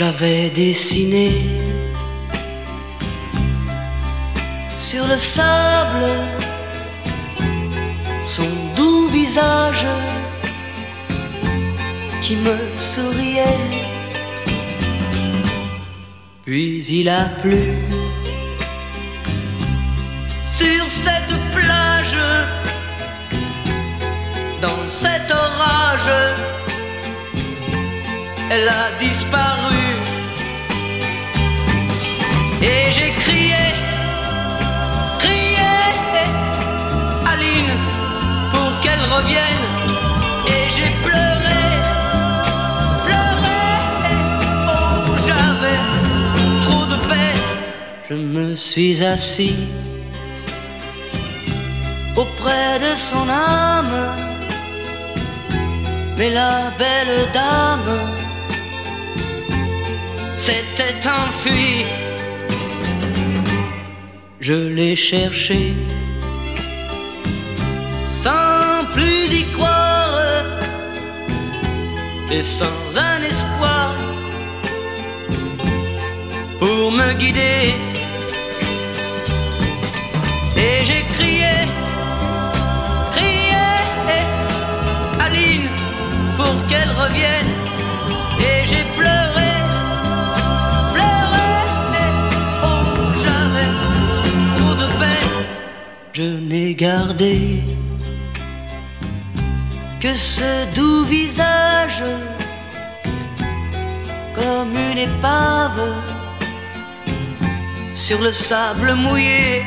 j'avais dessiné sur le sable son doux visage qui me souriait. Puis il a plu sur cette plage, dans cet orage, elle a disparu. Je me suis assis auprès de son âme. Mais la belle dame s'était enfuie. Je l'ai cherché sans plus y croire et sans un espoir pour me guider. Pour qu'elle revienne. Et j'ai pleuré, pleuré, oh j'avais trop de peine. Je n'ai gardé que ce doux visage comme une épave sur le sable mouillé.